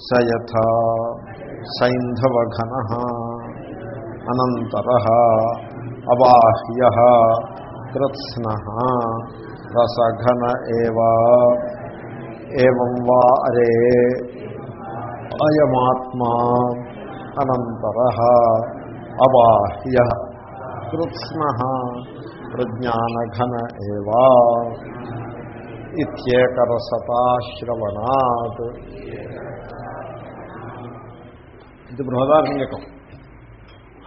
సయథ సైంధవఘన అనంతర అబాహ్య కృత్స్న రసఘన ఏం వా అరే అయమాత్మా అనంతర అబాహ్య కృత్స్న ప్రజ్ఞానఘన ఏవా ఇత్యేకరసతాశ్రవణాత్ ఇది బృహదారణ్యకం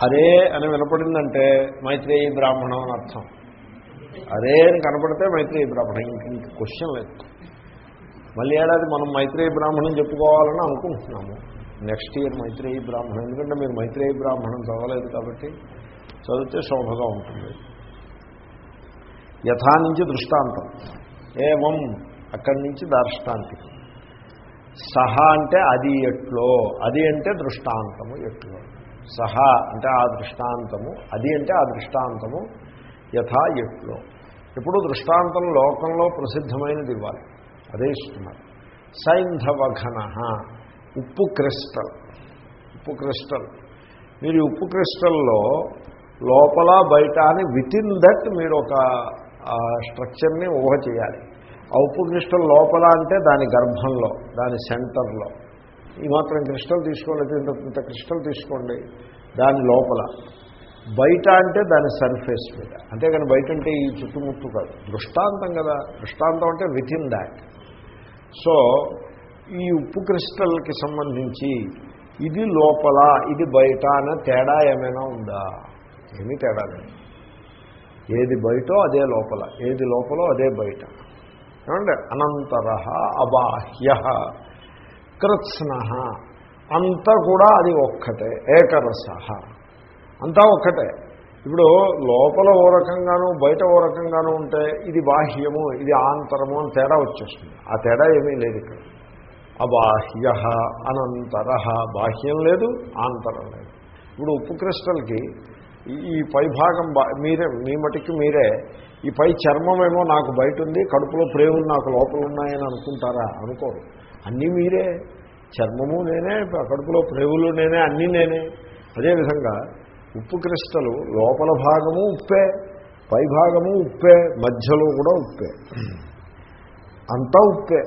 అరే అని వినపడిందంటే మైత్రేయి బ్రాహ్మణం అని అర్థం. అరే అని కనపడితే మైత్రేయీ బ్రాహ్మణం ఇంక ఇంక క్వశ్చన్ లేదు. మళ్ళీ ఏడాది మనం మైత్రేయీ బ్రాహ్మణం చెప్పుకోవాలని అనుకుంటున్నాము. నెక్స్ట్ ఇయర్ మైత్రేయీ బ్రాహ్మణం ఎందుకంటే మీరు మైత్రేయి బ్రాహ్మణం చదవలేదు కాబట్టి చదివితే శోభగా ఉంటుంది. యథా నుంచి దృష్టాంతం. ఏవం అక్కడి నుంచి దార్ష్టాంతికం. సహా అంటే అది ఎట్లో అది అంటే దృష్టాంతము ఎట్లో. సహా అంటే ఆ దృష్టాంతము అది అంటే ఆ దృష్టాంతము యథా ఎట్లో. ఎప్పుడు దృష్టాంతం లోకంలో ప్రసిద్ధమైనది ఇవ్వాలి. అదే ఇస్తున్నారు. సైంధవఘన ఉప్పు క్రిస్టల్. ఉప్పు క్రిస్టల్. మీరు ఉప్పు క్రిస్టల్లో లోపల బయట అని విత్ ఇన్ దట్ మీరు ఒక స్ట్రక్చర్ని ఊహ చేయాలి. ఆ ఉప్పు క్రిస్టల్ లోపల అంటే దాని గర్భంలో దాని సెంటర్లో. ఈ మాత్రం క్రిస్టల్ తీసుకోలేదు ఇంత ఇంత క్రిస్టల్ తీసుకోండి దాని లోపల. బయట అంటే దాని సర్ఫేస్ మీద. అంతేగాని బయట అంటే ఈ చుట్టుముట్టు కాదు. దృష్టాంతం కదా. దృష్టాంతం అంటే విత్ ఇన్ దాట్ సో ఈ ఉప్పు క్రిస్టల్కి సంబంధించి ఇది లోపల ఇది బయట అనే తేడా ఏమైనా ఉందా? ఏమీ తేడా లేదు. ఏది బయటో అదే లోపల. ఏది లోపలో అదే బయట. ఏమండి? అనంతర అబాహ్య కృత్స్న. అంతా కూడా అది ఒక్కటే ఏకరస. అంతా ఒక్కటే. ఇప్పుడు లోపల ఓ రకంగాను బయట ఓ రకంగాను ఉంటే ఇది బాహ్యము ఇది ఆంతరము అని తేడా వచ్చేస్తుంది. ఆ తేడా ఏమీ లేదు ఇక్కడ. అబాహ్య అనంతర. బాహ్యం లేదు ఆంతరం లేదు. ఇప్పుడు ఉప్పు క్రిస్టల్కి ఈ పైభాగం మీరే మీ మటుకి మీరే ఈ పై చర్మమేమో నాకు బయట ఉంది కడుపులో ప్రేములు నాకు లోపల ఉన్నాయని అనుకుంటారా? అనుకోరు. అన్నీ మీరే. చర్మము నేనే కడుపులో ప్రేవులు నేనే అన్నీ నేనే. అదేవిధంగా ఉప్పు క్రిస్టలు లోపల భాగము ఉప్పే పై భాగము ఉప్పే మధ్యలో కూడా ఉప్పే. అంతా ఉప్పే.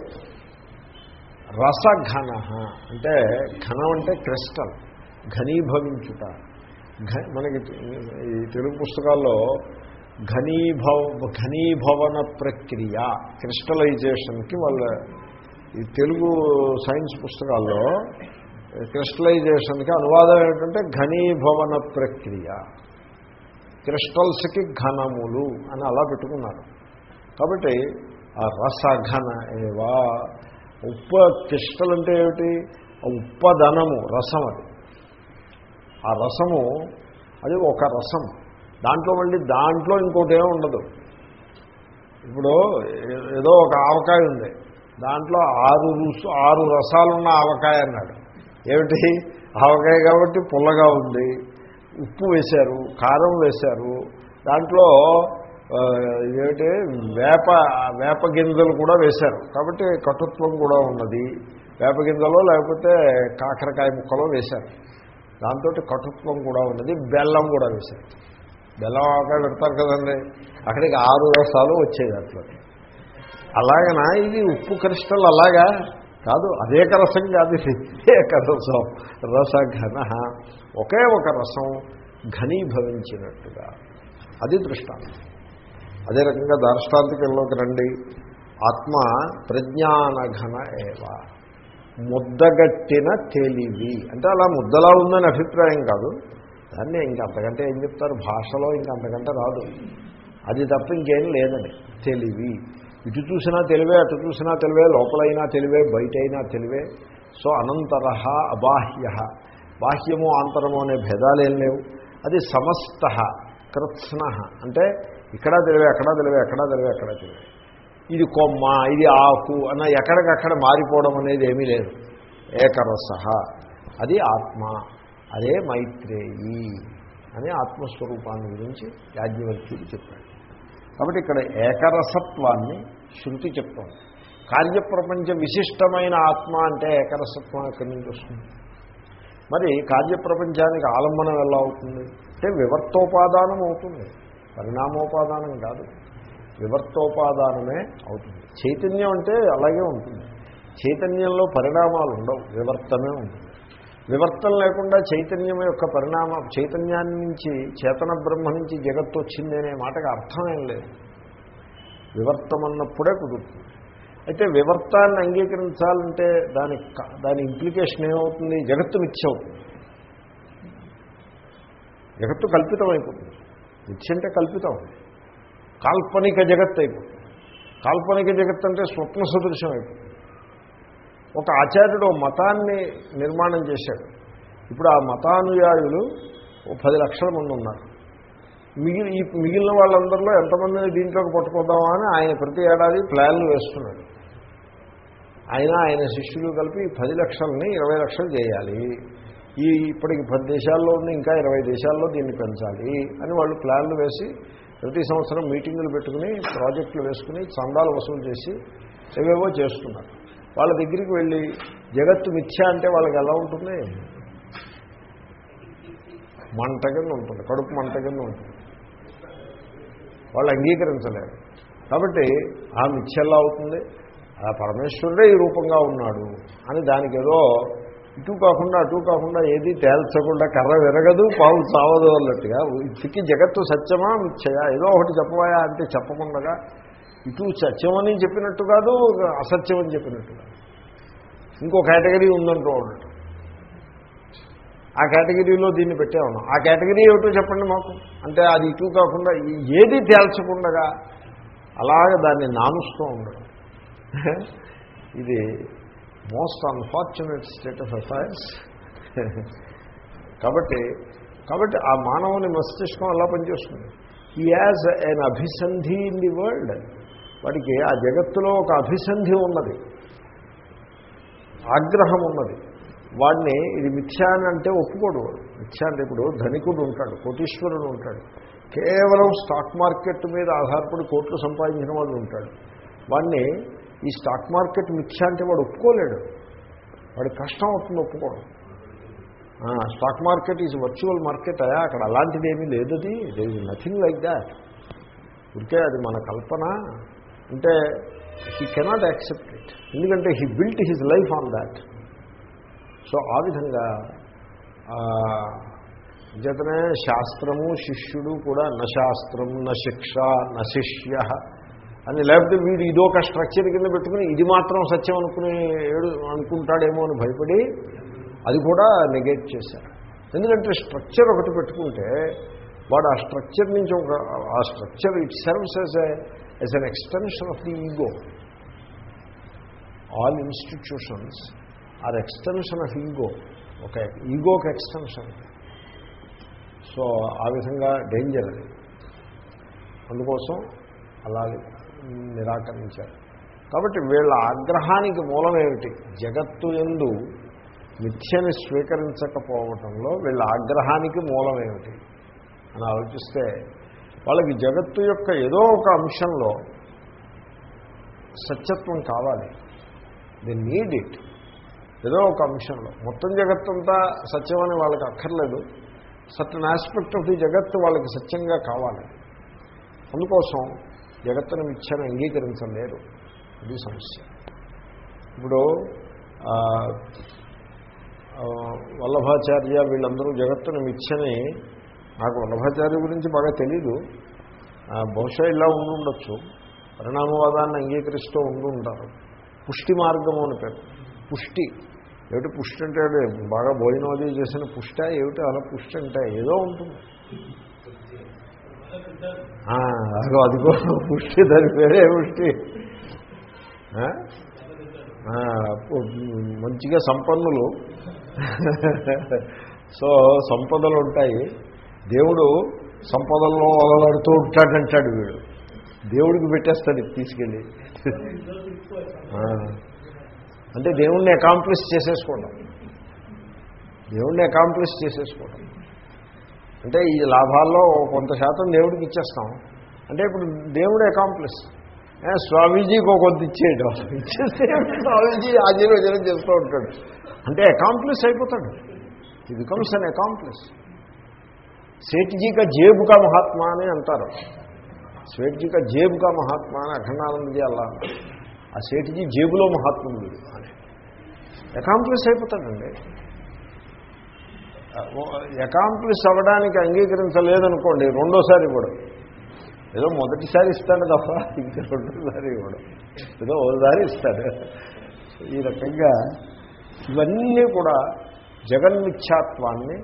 రసఘన అంటే ఘనం అంటే క్రిస్టల్. ఘనీభవించుట. మనకి ఈ తెలుగు పుస్తకాల్లో ఘనీభవ ఘనీభవన ప్రక్రియ క్రిస్టలైజేషన్కి వాళ్ళ ఈ తెలుగు సైన్స్ పుస్తకాల్లో క్రిస్టలైజేషన్కి అనువాదం ఏంటంటే ఘనీభవన ప్రక్రియ. క్రిస్టల్స్కి ఘనములు అని అలా పెట్టుకున్నారు. కాబట్టి ఆ రసఘన ఏవా ఉప్ప క్రిస్టల్ అంటే ఏమిటి? ఉప్పదనము రసం అది ఆ రసము అది ఒక రసం. దాంట్లో మళ్ళీ దాంట్లో ఇంకోటి ఏమి ఉండదు. ఇప్పుడు ఏదో ఒక ఆవకాయ ఉంది. దాంట్లో ఆరు రుసు ఆరు రసాలున్న ఆవకాయ అన్నాడు. ఏమిటి? ఆవకాయ కాబట్టి పుల్లగా ఉంది. ఉప్పు వేశారు కారం వేశారు. దాంట్లో ఏమిటి? వేప వేప గింజలు కూడా వేశారు. కాబట్టి కటుత్వం కూడా ఉన్నది. వేప గింజలో లేకపోతే కాకరకాయ ముక్కలో వేశారు. దాంతో కటుత్వం కూడా ఉన్నది. బెల్లం కూడా వేశారు. బెల్లం ఆవకాయ పెడతారు కదండి. అక్కడికి ఆరు రసాలు వచ్చేది అట్లా. అలాగనా ఇది ఉప్పు క్రిస్టల్ అలాగా? కాదు అదేక రసం కాదు ఇది ఏక రసం. రసఘన. ఒకే ఒక రసం ఘనీభవించినట్టుగా. అది దృష్టాంతం. అదే రకంగా దార్ష్టాంతికంలోకి రండి. ఆత్మ ప్రజ్ఞానఘన ఏవ. ముద్దగట్టిన తెలివి. అంటే అలా ముద్దలా ఉందని అభిప్రాయం కాదు. దాన్ని ఇంకంతకంటే ఏం చెప్తారు? భాషలో ఇంకంతకంటే రాదు. అది తప్ప ఇంకేం లేదని తెలివి. ఇటు చూసినా తెలివే అటు చూసినా తెలివే లోపలైనా తెలివే బయటైనా తెలివే. సో అనంతర అబాహ్య. బాహ్యము ఆంతరము అనే భేదాలేం లేవు. అది సమస్త కృత్స్న. అంటే ఇక్కడ తెలివే అక్కడ తెలివే ఎక్కడ తెలివే ఎక్కడ తెలివే. ఇది కొమ్మ ఇది ఆకు అన్న ఎక్కడికక్కడ మారిపోవడం అనేది ఏమీ లేదు. ఏకరస. అది ఆత్మ. అదే మైత్రేయి అని ఆత్మస్వరూపాన్ని గురించి యాజ్ఞవల్క్యుడు చెప్పాడు. కాబట్టి ఇక్కడ ఏకరసత్వాన్ని శృతి చెప్తోంది. కార్యప్రపంచ విశిష్టమైన ఆత్మ అంటే ఏకరసత్వం ఎక్కడి నుంచి వస్తుంది? మరి కార్యప్రపంచానికి ఆలంబనం ఎలా అవుతుంది? అంటే వివర్తోపాదానం అవుతుంది. పరిణామోపాదానం కాదు. వివర్తోపాదానమే అవుతుంది. చైతన్యం అంటే అలాగే ఉంటుంది. చైతన్యంలో పరిణామాలు ఉండవు. వివర్తమే ఉంటుంది. వివర్తం లేకుండా చైతన్యం యొక్క పరిణామం చైతన్యాన్ని నుంచి చేతన బ్రహ్మ నుంచి జగత్తు వచ్చింది అనే మాటకు అర్థమేం లేదు. వివర్తం అన్నప్పుడే కుదురుతుంది. అయితే వివర్తాన్ని అంగీకరించాలంటే దాని దాని ఇంప్లికేషన్ ఏమవుతుంది? జగత్తు మిథ్య అవుతుంది జగత్తు కల్పితం అయిపోతుంది మిథ్య అంటే కల్పితం. కాల్పనిక జగత్తు అయిపోతుంది కాల్పనిక జగత్తు అంటే స్వప్న సదృశ్యం అయిపోతుంది ఒక ఆచార్యుడు మతాన్ని నిర్మాణం చేశాడు. ఇప్పుడు ఆ మతానుయాయులు పది లక్షల మంది ఉన్నారు. మిగిలి మిగిలిన వాళ్ళందరిలో ఎంతమందిని దీంట్లోకి పట్టుకుందామా అని ఆయన ప్రతి ఏడాది ప్లాన్లు వేస్తున్నాడు. ఆయన ఆయన శిష్యులు కలిపి పది లక్షల్ని ఇరవై లక్షలు చేయాలి. ఈ ఇప్పటికి పది దేశాల్లో ఉంది ఇంకా ఇరవై దేశాల్లో దీన్ని పెంచాలి అని వాళ్ళు ప్లాన్లు వేసి ప్రతి సంవత్సరం మీటింగులు పెట్టుకుని ప్రాజెక్టులు వేసుకుని చందాలు వసూలు చేసి ఏవేవో చేస్తున్నారు. వాళ్ళ దగ్గరికి వెళ్ళి జగత్తు మిథ్య అంటే వాళ్ళకి ఎలా ఉంటుంది? మంట కింద ఉంటుంది కడుపు మంట కింద ఉంటుంది. వాళ్ళు అంగీకరించలేరు. కాబట్టి ఆ మిథ్యలా అవుతుంది? ఆ పరమేశ్వరుడే ఈ రూపంగా ఉన్నాడు అని దానికి ఏదో ఇటు కాకుండా అటు కాకుండా ఏది తేల్చకుండా కర్ర విరగదు పావు చావదు అన్నట్టుగా ఇటుకి జగత్తు సత్యమా మిథ్యయా? ఏదో ఒకటి చెప్పవాయా అంటే చెప్పకుండా ఇటు సత్యమని చెప్పినట్టు కాదు అసత్యం అని చెప్పినట్టు కాదు. ఇంకో కేటగిరీ ఉందంటూ ఉండటం ఆ కేటగిరీలో దీన్ని పెట్టే ఆ కేటగిరీ ఏమిటో చెప్పండి మాకు. అంటే అది ఇటు కాకుండా ఏది తేల్చకుండా అలాగే దాన్ని నానుస్తూ ఉండడం. ఇది most unfortunate state of affairs. కాబట్టి కాబట్టి ఆ మానవుని మస్తిష్కం అలా పనిచేస్తుంది? ఈ యాజ్ ఎన్ అభిసంధి ఇన్ ది వరల్డ్. వాడికి ఆ జగత్తులో ఒక అభిసంధి ఉన్నది. ఆగ్రహం ఉన్నది. వాడిని ఇది మిథ్యా అని అంటే ఒప్పుకోడు వాడు. మిథ్యా అంటే ఇప్పుడు ధనికుడు ఉంటాడు కోటీశ్వరుడు ఉంటాడు. కేవలం స్టాక్ మార్కెట్ మీద ఆధారపడి కోట్లు సంపాదించిన వాడు ఉంటాడు. వాడిని ఈ స్టాక్ మార్కెట్ మిథ్యా అంటే వాడు ఒప్పుకోలేడు. వాడి కష్టం అవుతుంది ఒప్పుకోవడం. Stock market is virtual market అయా అక్కడ అలాంటిది ఏమీ లేదు అది there is nothing like that ఉంటే అది మన కల్పన. అంటే హీ కెనాట్ యాక్సెప్ట్ ఇట్ ఎందుకంటే he built his life on that so ఆ విధంగా ఆ, చేతనే శాస్త్రము శిష్యుడు కూడా న శాస్త్రం న శిక్ష న శిష్య అని లేకపోతే వీడు ఇదొక స్ట్రక్చర్ కింద పెట్టుకుని ఇది మాత్రం సత్యం అనుకుని ఏడు అనుకుంటాడేమో అని భయపడి అది కూడా నెగెక్ట్ చేశారు. ఎందుకంటే స్ట్రక్చర్ ఒకటి పెట్టుకుంటే వాడు ఆ స్ట్రక్చర్ నుంచి ఒక ఆ structure it serves as as an extension of the ego. All institutions are extension of ego. ఒక ఈగోకి ఎక్స్టెన్షన్ సో ఆ విధంగా డేంజర్ అది. అందుకోసం అలా నిరాకరించారు. కాబట్టి వీళ్ళ ఆగ్రహానికి మూలమేమిటి జగత్తు ఎందు మిథ్యని స్వీకరించకపోవటంలో వీళ్ళ ఆగ్రహానికి మూలమేమిటి అని ఆలోచిస్తే వాళ్ళకి జగత్తు యొక్క ఏదో ఒక అంశంలో సత్యత్వం కావాలి. ది నీడ్ ఇట్ ఏదో ఒక అంశంలో. మొత్తం జగత్తంతా సత్యమని వాళ్ళకి అక్కర్లేదు. సర్టన్ ఆస్పెక్ట్ ఆఫ్ ది జగత్తు వాళ్ళకి సత్యంగా కావాలి. అందుకోసం జగత్తును మిథ్యను అంగీకరించలేరు. ఇది సమస్య. ఇప్పుడు వల్లభాచార్య వీళ్ళందరూ జగత్తును మిథ్యని నాకు వల్లభాచార్య గురించి బాగా తెలీదు. ఆ, బహుశా ఇలా ఉండి ఉండొచ్చు పరిణామవాదాన్ని అంగీకరిస్తూ ఉండి ఉంటారు పుష్టి మార్గము అని పేరు. పుష్టి. ఏమిటి పుష్టి అంటే బాగా భోజనం చేసిన పుష్ట ఏమిటి అలా పుష్టి అంటే? ఏదో ఉంటుంది. అదిగో అదిగో పుష్టి దాని పేరే పుష్టి. మంచిగా సంపన్నులు. సో సంపదలు ఉంటాయి. దేవుడు సంపదల్లో అలలాడుతూ ఉంటాడంటాడు వీడు. దేవుడికి పెట్టేస్తాడు తీసుకెళ్ళి. అంటే దేవుణ్ణి అకాంప్లిష్ చేసేసుకోవడం. దేవుణ్ణి అకాంప్లిష్ చేసేసుకోవడం. అంటే ఈ లాభాల్లో కొంత శాతం దేవుడికి ఇచ్చేస్తాం. అంటే ఇప్పుడు దేవుడు అకాంప్లిష్ స్వామీజీకి ఒక కొంత ఇచ్చేయడం. ఇచ్చేస్తే స్వామీజీ ఆశీర్వచనం చేస్తూ ఉంటాడు. అంటే అకాంప్లిస్ అయిపోతాడు. ఇది బికమ్స్ అన్ అకాంప్లిస్ సేట్జీ కా జేబు కా మహాత్మా అని అంటారు. సేట్జీ కా జేబు కా మహాత్మా అని అఖండానందజీ అలా ఆ సేట్జీ జేబులో మహాత్ముడు అని. అకాంప్లిస్ అయిపోతాడండి. అకాంప్లిస్ అవ్వడానికి అంగీకరించలేదనుకోండి రెండోసారి ఇవ్వడం ఏదో మొదటిసారి ఇస్తాడు తప్ప ఇంకా రెండోసారి ఇవ్వడం ఏదో ఒకసారి ఇస్తాడు. ఈ రకంగా ఇవన్నీ కూడా జగన్మిథ్యాత్వాన్ని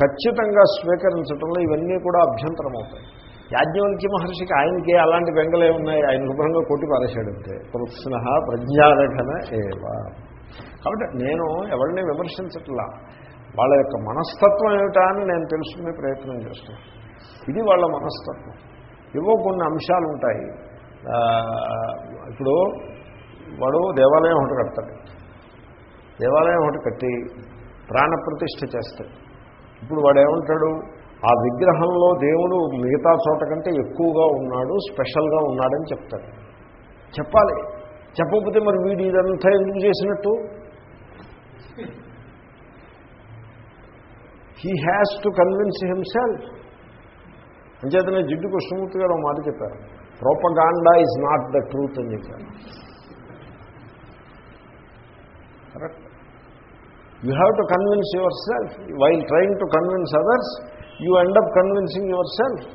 ఖచ్చితంగా స్వీకరించడంలో ఇవన్నీ కూడా అభ్యంతరం అవుతాయి యాజ్ఞవల్క్య మహర్షికి ఆయనకి అలాంటి బెంగలే ఉన్నాయి. ఆయన శుభ్రంగా కొట్టి పారేశాడు అంతే కృత్స్న ప్రజ్ఞారఘన ఏవా. కాబట్టి నేను ఎవరిని విమర్శించట్లా. వాళ్ళ యొక్క మనస్తత్వం ఏమిటా అని నేను తెలుసుకునే ప్రయత్నం చేస్తున్నాను ఇది వాళ్ళ మనస్తత్వం. ఏవో కొన్ని అంశాలు ఉంటాయి. ఇప్పుడు వాడు దేవాలయం ఒకటి కడతాడు. దేవాలయం ఒకటి కట్టి ప్రాణప్రతిష్ఠ చేస్తాడు. ఇప్పుడు వాడు ఏమంటాడు ఆ విగ్రహంలో దేవుడు మిగతా చోట కంటే ఎక్కువగా ఉన్నాడు స్పెషల్గా ఉన్నాడని చెప్తాడు. చెప్పాలి. చెప్పకపోతే మరి వీడు ఇదంతా ఎందుకు చేసినట్టు? He has to convince himself అంచేతనే జిడ్డు కృష్ణమూర్తి గారు మాట చెప్పారు. Propaganda is not the truth అని చెప్పారు. Correct you have to convince yourself while trying to convince others you end up convincing yourself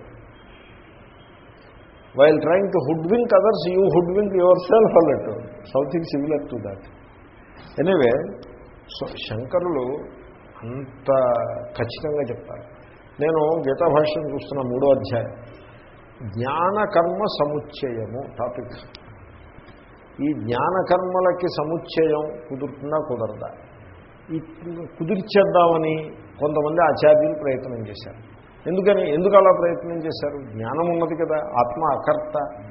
while trying to hoodwink others you hoodwink yourself అన్నట్టు something similar to that anyway so శంకరులు అంత ఖచ్చితంగా చెప్తారు. నేను గీతా భాష్యం చూస్తున్న మూడో అధ్యాయం. జ్ఞానకర్మ సముచ్చయము టాపిక్. ఈ జ్ఞానకర్మలకి సముచ్చయం కుదురుతుందా కుదరదా? కుదిర్చేద్దామని కొంతమంది ఆచార్యులు ప్రయత్నం చేశారు. ఎందుకని? ఎందుకు అలా ప్రయత్నం చేశారు? జ్ఞానం ఉన్నది కదా ఆత్మ అకర్త.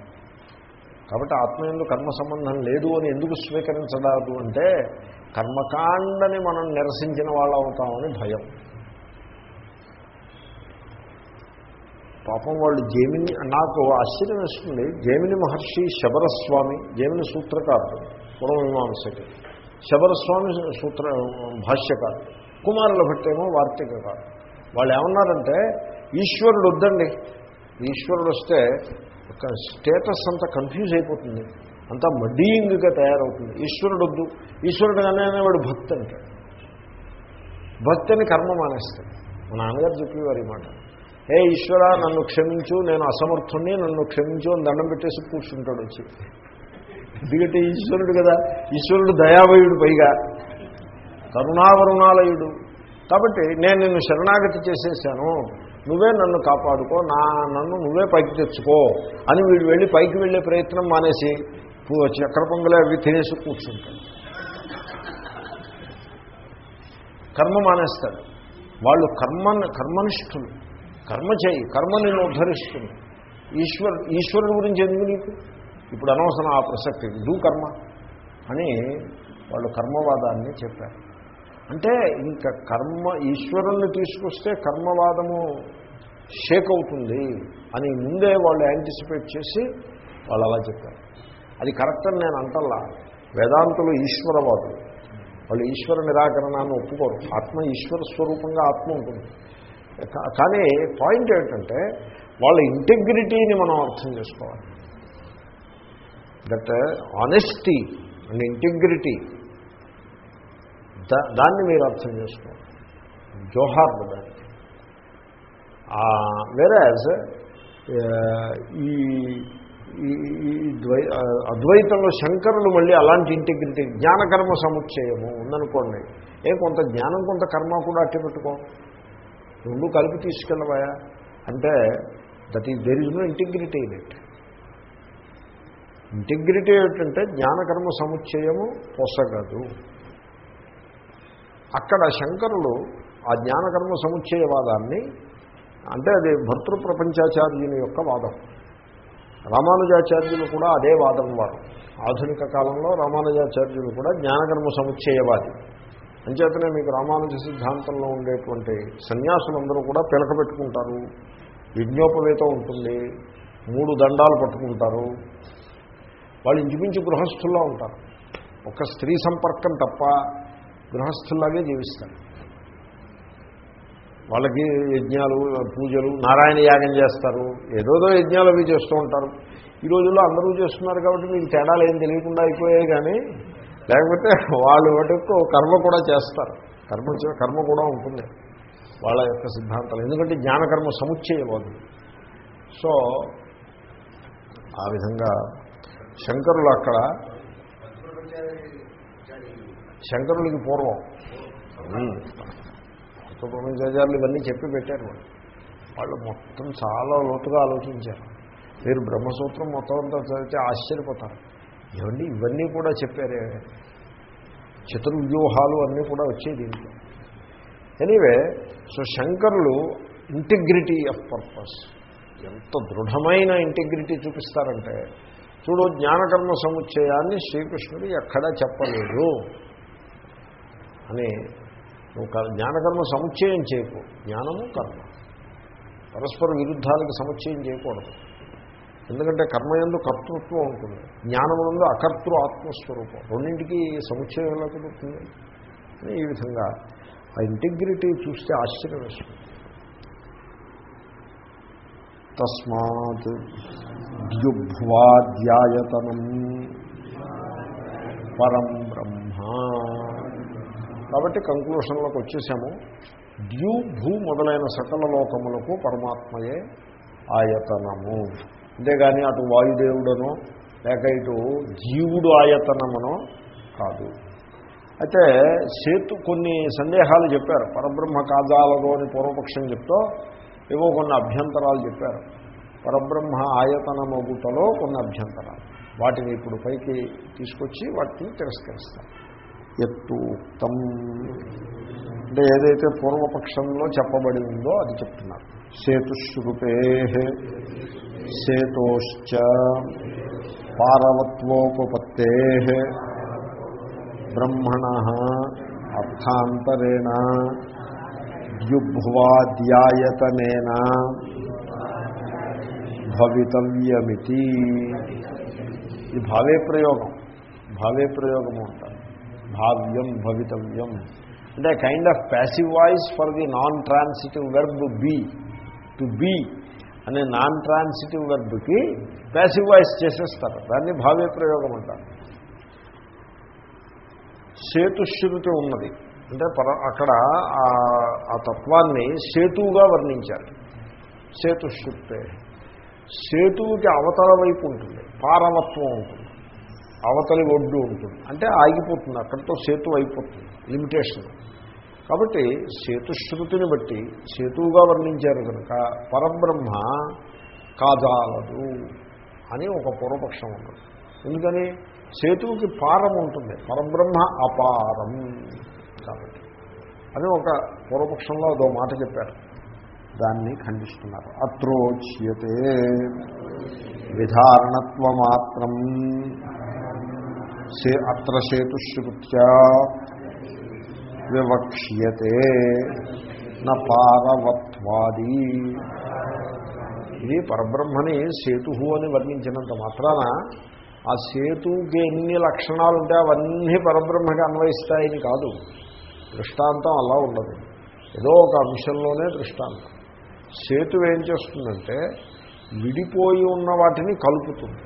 కాబట్టి ఆత్మ ఎందుకు కర్మ సంబంధం లేదు అని ఎందుకు స్వీకరించరాదు అంటే కర్మకాండని మనం నిరసించిన వాళ్ళు అవుతామని భయం. పాపం వాళ్ళు జేమిని నాకు ఆశ్చర్యం వేస్తుంది. జేమిని మహర్షి శబరస్వామి జేమిని సూత్రకారుడు పూర్వమీమాంసకి. శబరస్వామి సూత్ర భాష్యకారు కుమారుల భట్టేమో వార్తికకారు వాళ్ళు ఏమన్నారంటే ఈశ్వరుడు వద్దండి. ఈశ్వరుడు వస్తే ఒక స్టేటస్ అంతా కన్ఫ్యూజ్ అయిపోతుంది. అంతా మడీయింగ్గా తయారవుతుంది. ఈశ్వరుడు వద్దు ఈశ్వరుడు అనే వాడు భక్తి అంటాడు భక్తి అని కర్మ మానేస్తాడు. మా నాన్నగారు చెప్పేవారు ఈ మాట. ఏ ఈశ్వర నన్ను క్షమించు. నేను అసమర్థుణ్ణి. నన్ను క్షమించు అని దండం పెట్టేసి కూర్చుంటాడు వచ్చి. ఎందుకంటే ఈశ్వరుడు కదా. ఈశ్వరుడు దయావయుడు పైగా. కరుణావరుణాలయుడు. కాబట్టి నేను నిన్ను శరణాగతి చేసేసాను. నువ్వే నన్ను కాపాడుకో. నా నన్ను నువ్వే పైకి తెచ్చుకో అని వీడు వెళ్ళి పైకి వెళ్ళే ప్రయత్నం మానేసి చక్ర పొంగలే అవి తినేసి కూర్చుంటాడు. కర్మ మానేస్తాడు. వాళ్ళు కర్మ కర్మనిష్ఠులు. కర్మ చేయి. కర్మ నిన్ను ఉద్ధరిస్తుంది ఈశ్వర్ ఈశ్వరుడు గురించి ఎందుకు నీకు? ఇప్పుడు అనవసరం ఆ ప్రసక్తి. డూ కర్మ అని వాళ్ళు కర్మవాదాన్ని చెప్పారు. అంటే ఇంకా కర్మ ఈశ్వరుణ్ణి తీసుకొస్తే కర్మవాదము షేక్ అవుతుంది అని ముందే వాళ్ళు యాంటిసిపేట్ చేసి వాళ్ళు అలా చెప్పారు. అది కరెక్ట్ అని నేను అంటల్లా. వేదాంతులు ఈశ్వరవాదులు. వాళ్ళు ఈశ్వర నిరాకరణాన్ని ఒప్పుకోరు. ఆత్మ ఈశ్వర స్వరూపంగా ఆత్మ ఉంటుంది. కానీ పాయింట్ ఏంటంటే వాళ్ళ ఇంటెగ్రిటీని మనం అర్థం చేసుకోవాలి. దట్ ఆనెస్టీ అండ్ ఇంటిగ్రిటీ దా దాన్ని మీరు అర్థం చేసుకోండి జోహార్ దాన్ని వేరాజ్ ఈ ఈ ద్వై అద్వైతంలో శంకరులు మళ్ళీ అలాంటి ఇంటిగ్రిటీ జ్ఞానకర్మ సముచ్చయము ఉందనుకోండి. ఏ కొంత జ్ఞానం కొంత కర్మ కూడా అట్టి పెట్టుకో. రెండు కలిపి తీసుకెళ్ళవయా? అంటే that is there is no integrity in it integrity ఏంటంటే జ్ఞానకర్మ సముచ్చయము పొసగదు. అక్కడ శంకరులు ఆ జ్ఞానకర్మ సముచ్చయవాదాన్ని అంటే అది భర్తృ ప్రపంచాచార్యుని యొక్క వాదం. రామానుజాచార్యులు కూడా అదే వాదం వారు. ఆధునిక కాలంలో రామానుజాచార్యులు కూడా జ్ఞానకర్మ సముచ్చయవాది. అంచేతనే మీకు రామానుజ సిద్ధాంతంలో ఉండేటువంటి సన్యాసులందరూ కూడా పిలకబెట్టుకుంటారు పెట్టుకుంటారు ఉంటుంది మూడు దండాలు పట్టుకుంటారు వాళ్ళు ఇంచుమించు గృహస్థుల్లో ఉంటారు. ఒక స్త్రీ సంపర్కం తప్ప గృహస్థుల్లాగే జీవిస్తారు. వాళ్ళకి యజ్ఞాలు పూజలు నారాయణ యాగం చేస్తారు. ఏదోదో యజ్ఞాలు అవి చేస్తూ ఉంటారు. ఈ రోజుల్లో అందరూ చేస్తున్నారు కాబట్టి మీకు తేడాలు ఏం తెలియకుండా అయిపోయాయి కానీ లేకపోతే వాళ్ళు వాటికి కర్మ కూడా చేస్తారు. కర్మ కర్మ కూడా ఉంటుంది. వాళ్ళ యొక్క సిద్ధాంతాలు. ఎందుకంటే జ్ఞానకర్మ సముచ్చయవాదు. సో ఆ విధంగా శంకరులు అక్కడ శంకరులకి పూర్వం. బ్రహ్మచార్యాలు ఇవన్నీ చెప్పి పెట్టారు వాళ్ళు. వాళ్ళు మొత్తం చాలా లోతుగా ఆలోచించారు. మీరు బ్రహ్మసూత్రం మొత్తం అంతా చదివితే ఆశ్చర్యపోతారు. ఏమండి ఇవన్నీ కూడా చెప్పారే? చతుర్వ్యూహాలు అన్నీ కూడా వచ్చాయి దీంట్లో. ఎనీవే సో శంకరులు ఇంటిగ్రిటీ ఆఫ్ పర్పస్. ఎంత దృఢమైన ఇంటిగ్రిటీ చూపిస్తారంటే చూడు జ్ఞానకర్మ సముచ్చయాన్ని శ్రీకృష్ణుడు ఎక్కడా చెప్పలేదు. అని నువ్వు జ్ఞానకర్మ సముచ్చయం చేయకు. జ్ఞానము కర్మ. పరస్పర విరుద్ధాలకు సముచ్చయం చేయకూడదు. ఎందుకంటే కర్మయందు కర్తృత్వం ఉంటుంది. జ్ఞానమునందు అకర్తృ ఆత్మస్వరూపం. రెండింటికి సముచ్చయం ఎలా కుదురుతుంది? అని ఈ విధంగా ఆ ఇంటిగ్రిటీ చూస్తే ఆశ్చర్యం వేస్తుంది. తస్మాత్ ద్యుభ్వాధ్యాయతనం పరం బ్రహ్మ. కాబట్టి కంక్లూషన్లోకి వచ్చేసాము. ద్యు భూ మొదలైన సకల లోకములకు పరమాత్మయే ఆయతనము. అంతేగాని అటు వాయుదేవుడనో లేక ఇటు జీవుడు ఆయతనమనో కాదు. అయితే సేతు కొన్ని సందేహాలు చెప్పారు. పరబ్రహ్మ కాజాలదు అని పూర్వపక్షం చెప్తూ ఏవో కొన్ని అభ్యంతరాలు చెప్పారు. పరబ్రహ్మ ఆయతనమగుటలో కొన్ని అభ్యంతరాలు. వాటిని ఇప్పుడు పైకి తీసుకొచ్చి వాటిని తిరస్కరిస్తాం ఎత్తు ఉక్తం అంటే ఏదైతే పూర్వపక్షంలో చెప్పబడి ఉందో అది చెప్తున్నారు. సేతుశ్రుతే సేతోశ్చ పారవత్వోపత్తే బ్రహ్మణ అర్థాంతరేణ ద్యుభ్వాధ్యాయతనేన భవితవ్యమితి ఇది భావే ప్రయోగం. భావే ప్రయోగము అంటారు భావ్యం భవితవ్యం. అంటే kind of passive voice for the non transitive verb be to be అనే నాన్ ట్రాన్సిటివ్ వెర్బ్కి ప్యాసివ్ వాయిస్ చేసేస్తారు. దాన్ని భావే ప్రయోగం అంటారు సేతుశ్రుతి ఉన్నది. అంటే పర అక్కడ ఆ- తత్వాన్ని సేతువుగా వర్ణించారు. సేతుశ్రుతే సేతువుకి అవతల వైపు ఉంటుంది పారవత్వం ఉంటుంది అవతలి ఒడ్డు ఉంటుంది. అంటే ఆగిపోతుంది అక్కడితో సేతు అయిపోతుంది లిమిటేషన్ కాబట్టి సేతుశ్రుతిని బట్టి సేతువుగా వర్ణించారు కనుక పరబ్రహ్మ కాజాలదు అని ఒక పూర్వపక్షం ఉన్నది. ఎందుకని? సేతువుకి పారం ఉంటుంది పరబ్రహ్మ అపారం. కాబట్టి అని ఒక పూర్వపక్షంలో అదో మాట చెప్పారు. దాన్ని ఖండిస్తున్నారు. అత్రోచ్యతే విధారణత్వమాత్రం. సే అత్ర సేతుశ్రుత్యా వివక్ష్యతే న పారవత్వాది. ఇది పరబ్రహ్మని సేతు అని వర్ణించినంత మాత్రాన ఆ సేతుకి ఎన్ని లక్షణాలు ఉంటే అవన్నీ పరబ్రహ్మకి అన్వయిస్తాయని కాదు. దృష్టాంతం అలా ఉండదు. ఏదో ఒక అంశంలోనే దృష్టాంతం. సేతు ఏం చేస్తుందంటే విడిపోయి ఉన్న వాటిని కలుపుతుంది.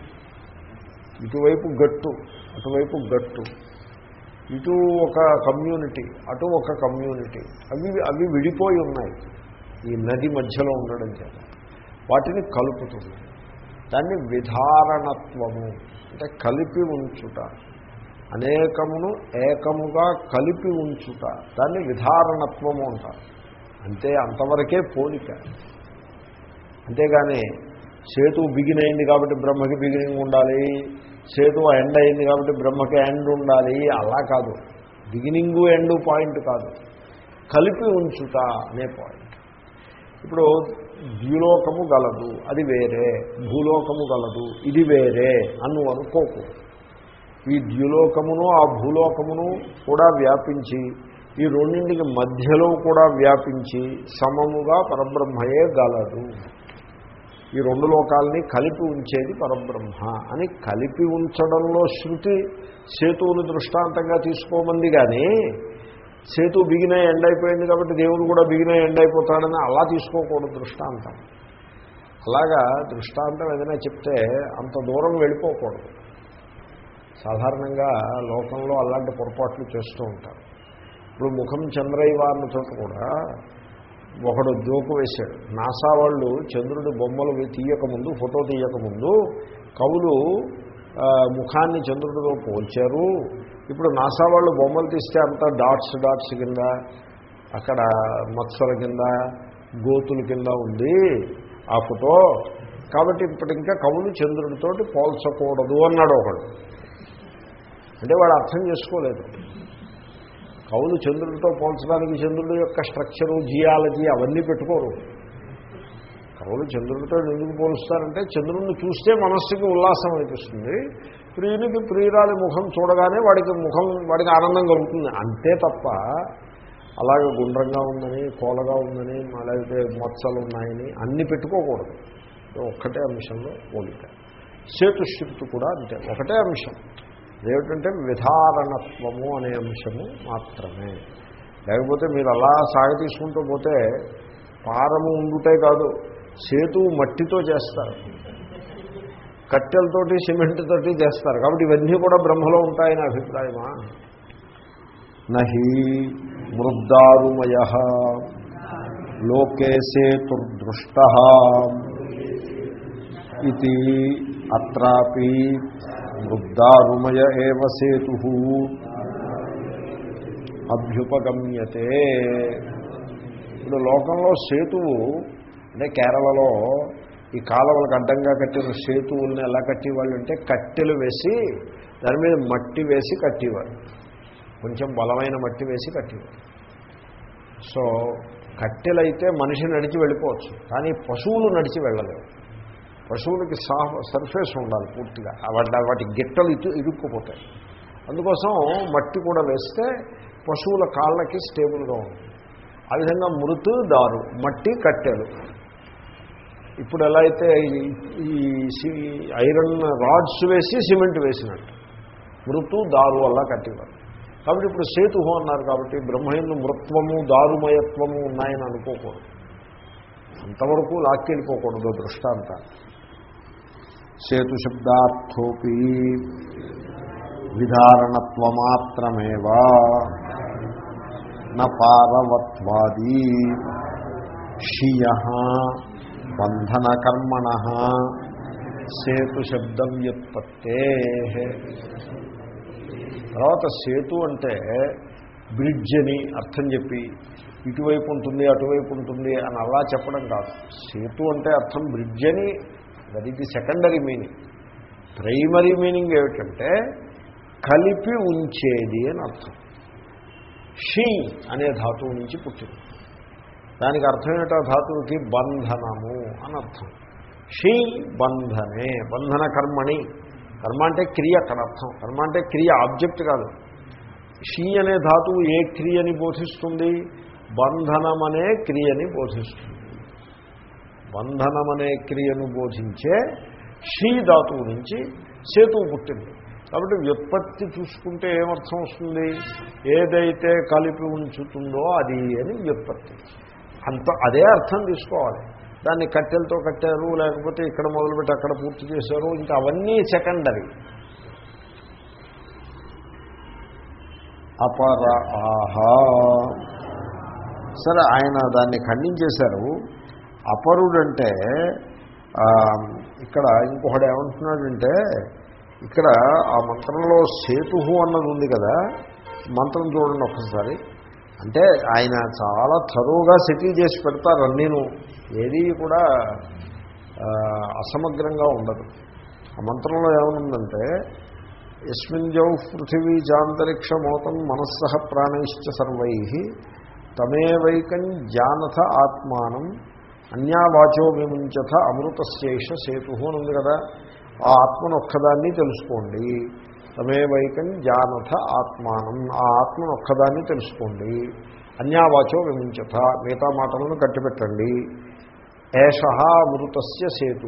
ఇటువైపు గట్టు అటువైపు గట్టు ఇటు ఒక కమ్యూనిటీ అటు ఒక కమ్యూనిటీ అవి అవి విడిపోయి ఉన్నాయి. ఈ నది మధ్యలో ఉండడం చేత వాటిని కలుపుతుంది. దాన్ని విధారణత్వము అంటే కలిపి ఉంచుట. అనేకమును ఏకముగా కలిపి ఉంచుట. దాన్ని విధారణత్వము అంటారు. అంతే అంతవరకే పోలిక. అంతేగాని సేతు బిగిన్ అయింది కాబట్టి బ్రహ్మకి బిగినింగ్ ఉండాలి. సేతు ఎండ్ అయింది కాబట్టి బ్రహ్మకి ఎండ్ ఉండాలి. అలా కాదు. బిగినింగు ఎండ్ పాయింట్ కాదు. కలిపి ఉంచుట అనే పాయింట్ ఇప్పుడు ద్యులోకము గలదు. అది వేరే. భూలోకము గలదు. ఇది వేరే. అను అనుకోకూడదు. ఈ ద్యులోకమును ఆ భూలోకమును కూడా వ్యాపించి ఈ రెండింటికి మధ్యలో కూడా వ్యాపించి సమముగా పరబ్రహ్మయే గలదు. ఈ రెండు లోకాలని కలిపి ఉంచేది పరబ్రహ్మ. అని కలిపి ఉంచడంలో శృతి సేతువుని దృష్టాంతంగా తీసుకోమంది కానీ సేతు బిగిన ఎండ్ అయిపోయింది కాబట్టి దేవుడు కూడా బిగిన ఎండ్ అయిపోతాడని అలా తీసుకోకూడదు దృష్టాంతం. అలాగా దృష్టాంతం ఏదైనా చెప్తే అంత దూరం వెళ్ళిపోకూడదు. సాధారణంగా లోకంలో అలాంటి పొరపాట్లు చేస్తూ ఉంటారు. ఇప్పుడు ముఖం చంద్రయ్య అన్న చోట కూడా ఒకడు జోకు వేశాడు. నాసా వాళ్ళు చంద్రుడి బొమ్మలు తీయకముందు ఫోటో తీయకముందు కవులు ముఖాన్ని చంద్రుడితో పోల్చారు. ఇప్పుడు నాసా వాళ్ళు బొమ్మలు తీస్తే అంతా డాట్స్ డాట్స్ కింద అక్కడ మత్సల కింద గోతుల కింద ఉంది ఆ ఫోటో. కాబట్టి ఇప్పుడు ఇంకా కవులు చంద్రుడితోటి పోల్చకూడదు అన్నాడు ఒకడు. అంటే వాడు అర్థం చేసుకోలేదు. కవులు చంద్రుడితో పోల్చడానికి చంద్రుడి యొక్క స్ట్రక్చరు జియాలజీ అవన్నీ పెట్టుకోరు. కవులు చంద్రుడితో ఎందుకు పోలుస్తారంటే చంద్రుడిని చూస్తే మనస్సుకి ఉల్లాసం అనిపిస్తుంది. ప్రియునికి ప్రియురాలి ముఖం చూడగానే వాడికి ముఖం వాడికి ఆనందం కలుగుతుంది. అంతే తప్ప అలాగే గుండ్రంగా ఉందని కోలగా ఉందని లేకపోతే మచ్చలు ఉన్నాయని అన్ని పెట్టుకోకూడదు. ఒక్కటే అంశంలో పోలిక. సేతుశక్తి కూడా అంతే ఒకటే అంశం. అదేమిటంటే విధారణత్వము అనే అంశము మాత్రమే. లేకపోతే మీరు అలా సాగ తీసుకుంటూ పోతే పారము ఉండుటే కాదు సేతు మట్టితో చేస్తారు. కట్టెలతోటి సిమెంట్ తోటి చేస్తారు. కాబట్టి ఇవన్నీ కూడా బ్రహ్మలో ఉంటాయని అభిప్రాయమా? నహి మృద్దారుమయ లోకే సేతుర్దృష్ట. ఇది అత్రాపి వృద్ధారుమయ ఏవ సేతు? అభ్యుపగమ్యతే. ఇప్పుడు లోకంలో సేతువు అంటే కేరళలో ఈ కాలువలకు అడ్డంగా కట్టిన సేతువుల్ని ఎలా కట్టేవాళ్ళు అంటే కట్టెలు వేసి దాని మీద మట్టి వేసి కట్టేవారు. కొంచెం బలమైన మట్టి వేసి కట్టేవారు. సో కట్టెలైతే మనిషి నడిచి వెళ్ళిపోవచ్చు కానీ పశువులు నడిచి వెళ్ళలేవు. పశువులకి సా సర్ఫేస్ ఉండాలి పూర్తిగా. వాటి వాటి గిట్టలు ఇటు ఇరుక్కుపోతాయి. అందుకోసం మట్టి కూడా వేస్తే పశువుల కాళ్ళకి స్టేబుల్గా ఉంటుంది. ఆ విధంగా మృతు దారు మట్టి కట్టెలు. ఇప్పుడు ఎలా అయితే ఈ- సి- ఐరన్ రాడ్స్ వేసి సిమెంట్ వేసినట్టు. మృతు దారు వల్ల కట్టేవారు కాబట్టి ఇప్పుడు సేతు అన్నారు కాబట్టి బ్రహ్మయందు మృత్వము దారుమయత్వము ఉన్నాయని అనుకోకూడదు. అంతవరకు లాక్కెళ్ళిపోకూడదు దృష్టాంతాన్ని సేతు శబ్దార్థోపి విధారణత్వమాత్రమేవా నారవత్వాది షియ బంధనకర్మణ సేతు శబ్దం వ్యుత్పత్తే తర్వాత సేతు అంటే బ్రిడ్జ్ అని అర్థం చెప్పి ఇటువైపు ఉంటుంది అటువైపు ఉంటుంది అని అలా చెప్పడం కాదు. సేతు అంటే అర్థం బ్రిడ్జ్ అని దట్ ఇది సెకండరీ మీనింగ్ ప్రైమరీ మీనింగ్ ఏమిటంటే కలిపి ఉంచేది అని అర్థం. షీ అనే ధాతువు నుంచి పుట్టింది. దానికి అర్థం ఏంటో ధాతువుకి బంధనము అని అర్థం. షీ బంధనే బంధన కర్మణి. కర్మ అంటే క్రియ అక్కడ అర్థం. కర్మ అంటే క్రియ ఆబ్జెక్ట్ కాదు. షీ అనే ధాతువు ఏ క్రియని బోధిస్తుంది? బంధనమనే క్రియని బోధిస్తుంది. బంధనమనే క్రియను బోధించే షీ ధాతువు నుంచి సేతువు పుట్టింది. కాబట్టి వ్యుత్పత్తి చూసుకుంటే ఏమర్థం వస్తుంది? ఏదైతే కలిపి ఉంచుతుందో అది అని వ్యుత్పత్తి. అంత అదే అర్థం తీసుకోవాలి. దాన్ని కట్టెలతో కట్టారు లేకపోతే ఇక్కడ మొదలుపెట్టి అక్కడ పూర్తి చేశారు ఇంకా అవన్నీ సెకండరీ అపర ఆహా. సరే ఆయన దాన్ని ఖండించేశారు. అపరుడంటే ఇక్కడ ఇంకొకడు ఏమంటున్నాడంటే ఇక్కడ ఆ మంత్రంలో సేతు అన్నది ఉంది కదా మంత్రం చూడండి ఒక్కసారి. అంటే ఆయన చాలా తరువుగా సెటిల్ చేసి పెడతారు నేను ఏది కూడా అసమగ్రంగా ఉండదు. ఆ మంత్రంలో ఏమనుందంటే యస్మిన్ జౌ పృథివీ చాంతరిక్షమోతం మనస్సహ ప్రాణైశ్చ సర్వై తమేవైకం జానథ ఆత్మానం అన్యావాచో విముంచత అమృతశేష సేతు అని ఉంది కదా. ఆ ఆత్మను ఒక్కదాన్ని తెలుసుకోండి. తమేవైకం జానథ ఆత్మానం. ఆ ఆత్మను ఒక్కదాన్ని తెలుసుకోండి. అన్యావాచో విముంచత. మిగతా మాటలను కట్టిపెట్టండి. ఏష అమృతస్య సేతు.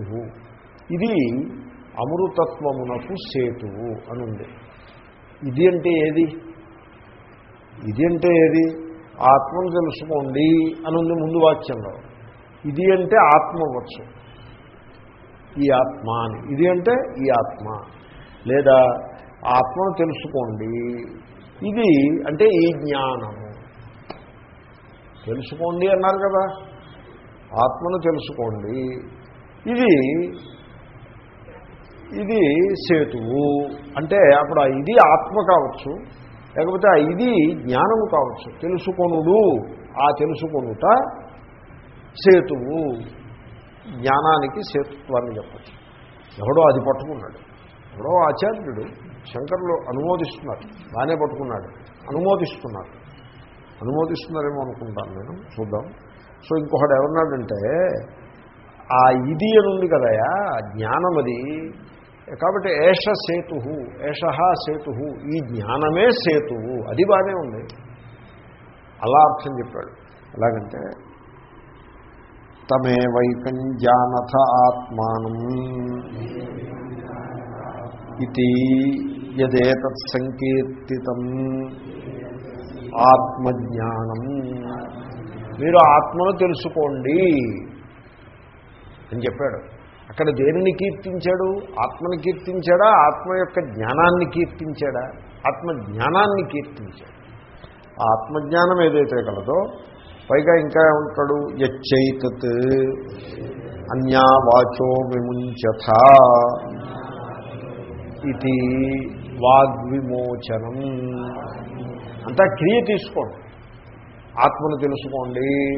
ఇది అమృతత్వమునకు సేతువు అనుంది. ఇది అంటే ఏది? ఇది అంటే ఏది? ఆత్మను తెలుసుకోండి అనుంది ముందు వాక్యంలో. ఇది అంటే ఆత్మ వచ్చు ఈ ఆత్మ అని. ఇది అంటే ఈ ఆత్మ. లేదా ఆత్మను తెలుసుకోండి. ఇది అంటే ఈ జ్ఞానము. తెలుసుకోండి అన్నారు కదా. ఆత్మను తెలుసుకోండి. ఇది ఇది సేతువు. అంటే అప్పుడు ఇది ఆత్మ కావచ్చు. లేకపోతే ఇది జ్ఞానము కావచ్చు. తెలుసుకొనుడు. ఆ తెలుసుకొనుట సేతువు జ్ఞానానికి సేతుత్వాన్ని చెప్పచ్చు. ఎవడో అది పట్టుకున్నాడు. ఎవడో ఆచార్యుడు శంకరులు అనుమోదిస్తున్నారు. బాగానే పట్టుకున్నాడు. అనుమోదిస్తున్నారు. అనుమోదిస్తున్నారేమో అనుకుంటాను నేను. చూద్దాం. సో ఇంకొకటి ఎవరున్నాడంటే ఆ ఇది అని ఉంది కదయా? జ్ఞానం అది కాబట్టి ఏష సేతు ఏష సేతు ఈ జ్ఞానమే సేతువు. అది బాగానే ఉంది. అలా అర్థం చెప్పాడు. ఎలాగంటే తమే వైకం జానథ ఆత్మానం ఇది యదేతత్ సంకీర్తితం ఆత్మజ్ఞానం. మీరు ఆత్మను తెలుసుకోండి అని చెప్పాడు. అక్కడ దేనిని కీర్తించాడు? ఆత్మని కీర్తించాడా? ఆత్మ యొక్క జ్ఞానాన్ని కీర్తించాడా? ఆత్మ జ్ఞానాన్ని కీర్తించాడు. ఆత్మజ్ఞానం ఏదైతే కలదో పైగా ఇంకా ఏమంటాడు? యచ్చైతత్ అన్యావాచో విముంచథ ఇది వాగ్విమోచనం. అంతా క్రియ తీసుకోండి. ఆత్మను తెలుసుకోండి.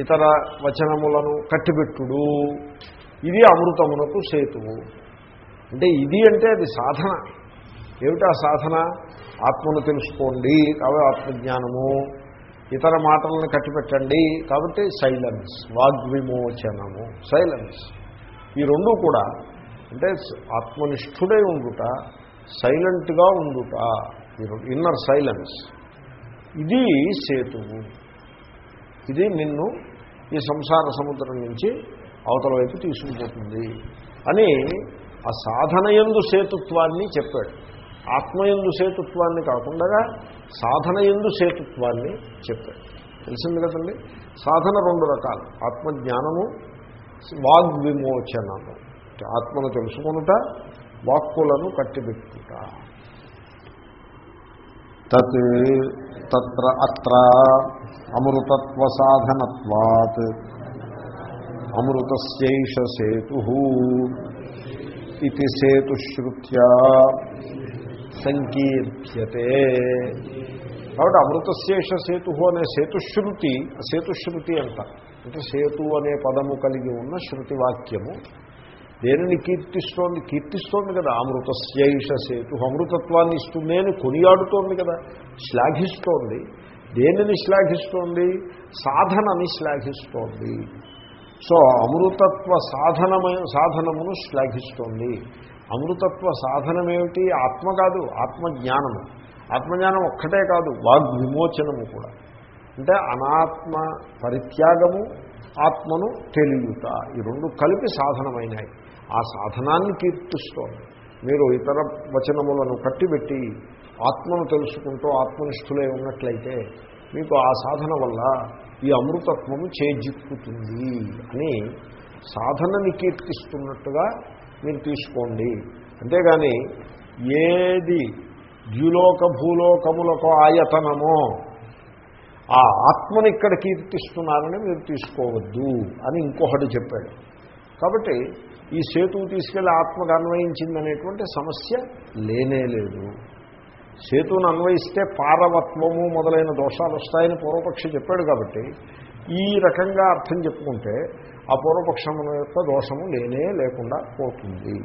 ఇతర వచనములను కట్టిబెట్టుడు ఇది అమృతమునకు సేతువు. అంటే ఇది అంటే అది సాధన. ఏమిటా సాధన? ఆత్మను తెలుసుకోండి. కావే ఆత్మజ్ఞానము. ఇతర మాటలను కట్టిపెట్టండి. కాబట్టి సైలెన్స్ వాగ్విమోచనము సైలెన్స్ ఈ రెండు కూడా అంటే ఆత్మనిష్ఠుడై ఉండుట సైలెంట్గా ఉండుట ఇన్నర్ సైలెన్స్ ఇది సేతువు. ఇది నిన్ను ఈ సంసార సముద్రం నుంచి అవతల వైపు తీసుకుపోతుంది అని ఆ సాధన ఎందు సేతుత్వాన్ని చెప్పాడు. ఆత్మయందు సేతుత్వాన్ని కాకుండా సాధనయందు సేతుత్వాన్ని చెప్పాడు తెలిసింది కదండి? సాధన రెండు రకాలు. ఆత్మజ్ఞానము వాగ్విమోచనము. ఆత్మను తెలుసుకొనుట వాక్కులను కట్టిపెట్టుట. తత్ తత్ర అత్ర అమృతత్వ సాధనత్వాత్ అమృతస్యైష సేతు. ఇది సేతుశ్రుత్యా. సంకీర్త్యతే కాబట్టి అమృతశేష సేతు అనే సేతుశ్రుతి సేతుశ్రుతి అంట. అంటే సేతు అనే పదము కలిగి ఉన్న శృతి వాక్యము దేనిని కీర్తిస్తోంది? కీర్తిస్తోంది కదా అమృతశేష సేతు. అమృతత్వాన్ని ఇస్తుంది అని కొనియాడుతోంది కదా. శ్లాఘిస్తోంది. దేనిని శ్లాఘిస్తోంది? సాధనని శ్లాఘిస్తోంది. సో అమృతత్వ సాధనమై సాధనమును శ్లాఘిస్తోంది. అమృతత్వ సాధనమేమిటి? ఆత్మ కాదు ఆత్మజ్ఞానము. ఆత్మజ్ఞానం ఒక్కటే కాదు వాగ్విమోచనము కూడా. అంటే అనాత్మ పరిత్యాగము ఆత్మను తెలియట ఈ రెండు కలిపి సాధనమైనాయి. ఆ సాధనాన్ని కీర్తిస్తోంది. మీరు ఇతర వచనములను కట్టిబెట్టి ఆత్మను తెలుసుకుంటూ ఆత్మనిష్ఠులై ఉన్నట్లయితే మీకు ఆ సాధన వల్ల ఈ అమృతత్వము చేజిక్కుతుంది అని సాధనని కీర్తిస్తున్నట్టుగా మీరు తీసుకోండి. అంతేగాని ఏది ద్యులోక భూలోకములకు ఆయతనమో ఆ ఆత్మని ఇక్కడ కీర్తిస్తున్నారని మీరు తీసుకోవద్దు అని ఇంకొకటి చెప్పాడు. కాబట్టి ఈ సేతువు తీసుకెళ్ళి ఆత్మకు అన్వయించిందనేటువంటి సమస్య లేనే లేదు. సేతువును అన్వయిస్తే పారవత్వము మొదలైన దోషాలు వస్తాయని పూర్వపక్షి చెప్పాడు కాబట్టి ఈ రకంగా అర్థం చెప్పుకుంటే ఆ పూర్వపక్షము యొక్క దోషము లేనే లేకుండా పోతుంది.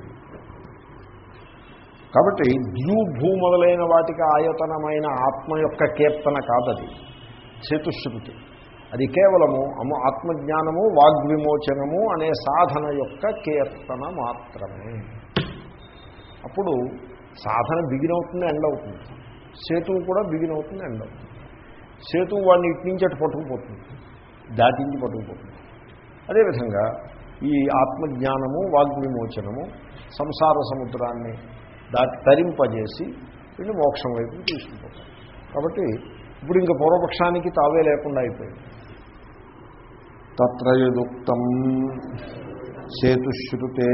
కాబట్టి ద్యూ భూ మొదలైన వాటికి ఆయతనమైన ఆత్మ యొక్క కీర్తన కాదది. చతుశ్రుతి అది కేవలము అము ఆత్మజ్ఞానము వాగ్విమోచనము అనే సాధన యొక్క కీర్తన మాత్రమే. అప్పుడు సాధన బిగిన్ అవుతుంది ఎండ్ అవుతుంది. సేతువు కూడా బిగిన్ అవుతుంది ఎండ్ అవుతుంది. సేతువు వాడిని ఇటు నుంచి అటు పట్టుకుపోతుంది. దాటించి పట్టుకుపోతుంది. అదేవిధంగా ఈ ఆత్మజ్ఞానము వాగ్విమోచనము సంసార సముద్రాన్ని దాటి తరింపజేసి వీళ్ళు మోక్షం వైపు తీసుకుపోతారు. కాబట్టి ఇప్పుడు ఇంకా పూర్వపక్షానికి తావే లేకుండా అయిపోయింది. తత్రయుదుక్తం సేతుశ్రుతే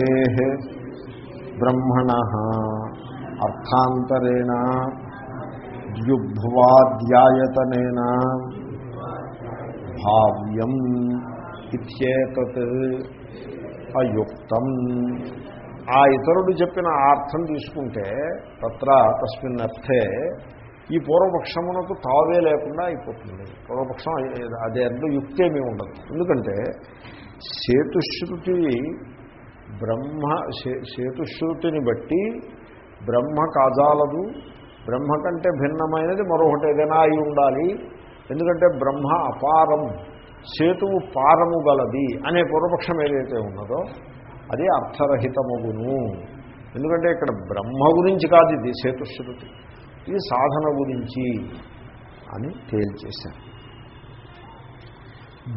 బ్రహ్మణ అర్థాంతరేణ ద్యుబ్వాధ్యాయతనేన భావ్యం ఇత్యేతత్ అయుక్తం. ఆ ఇతరుడు చెప్పిన అర్థం తీసుకుంటే తత్ర తస్మిన్ అర్థే ఈ పూర్వపక్షమునకు తావే లేకుండా అయిపోతుంది. పూర్వపక్షం అదే అందులో యుక్తేమీ ఉండదు. ఎందుకంటే సేతుశ్రుతి బ్రహ్మ సేతుశ్రుతిని బట్టి బ్రహ్మ కాజాలదు. బ్రహ్మ కంటే భిన్నమైనది మరొకటి ఏదైనా అయి ఉండాలి. ఎందుకంటే బ్రహ్మ అపారం. సేతువు పారము గలది అనే పూర్వపక్షం ఏదైతే ఉన్నదో అది అర్థరహితమగును. ఎందుకంటే ఇక్కడ బ్రహ్మ గురించి కాదు ఇది సేతుశ్రుతి. ఇది సాధన గురించి అని తేల్చేశాను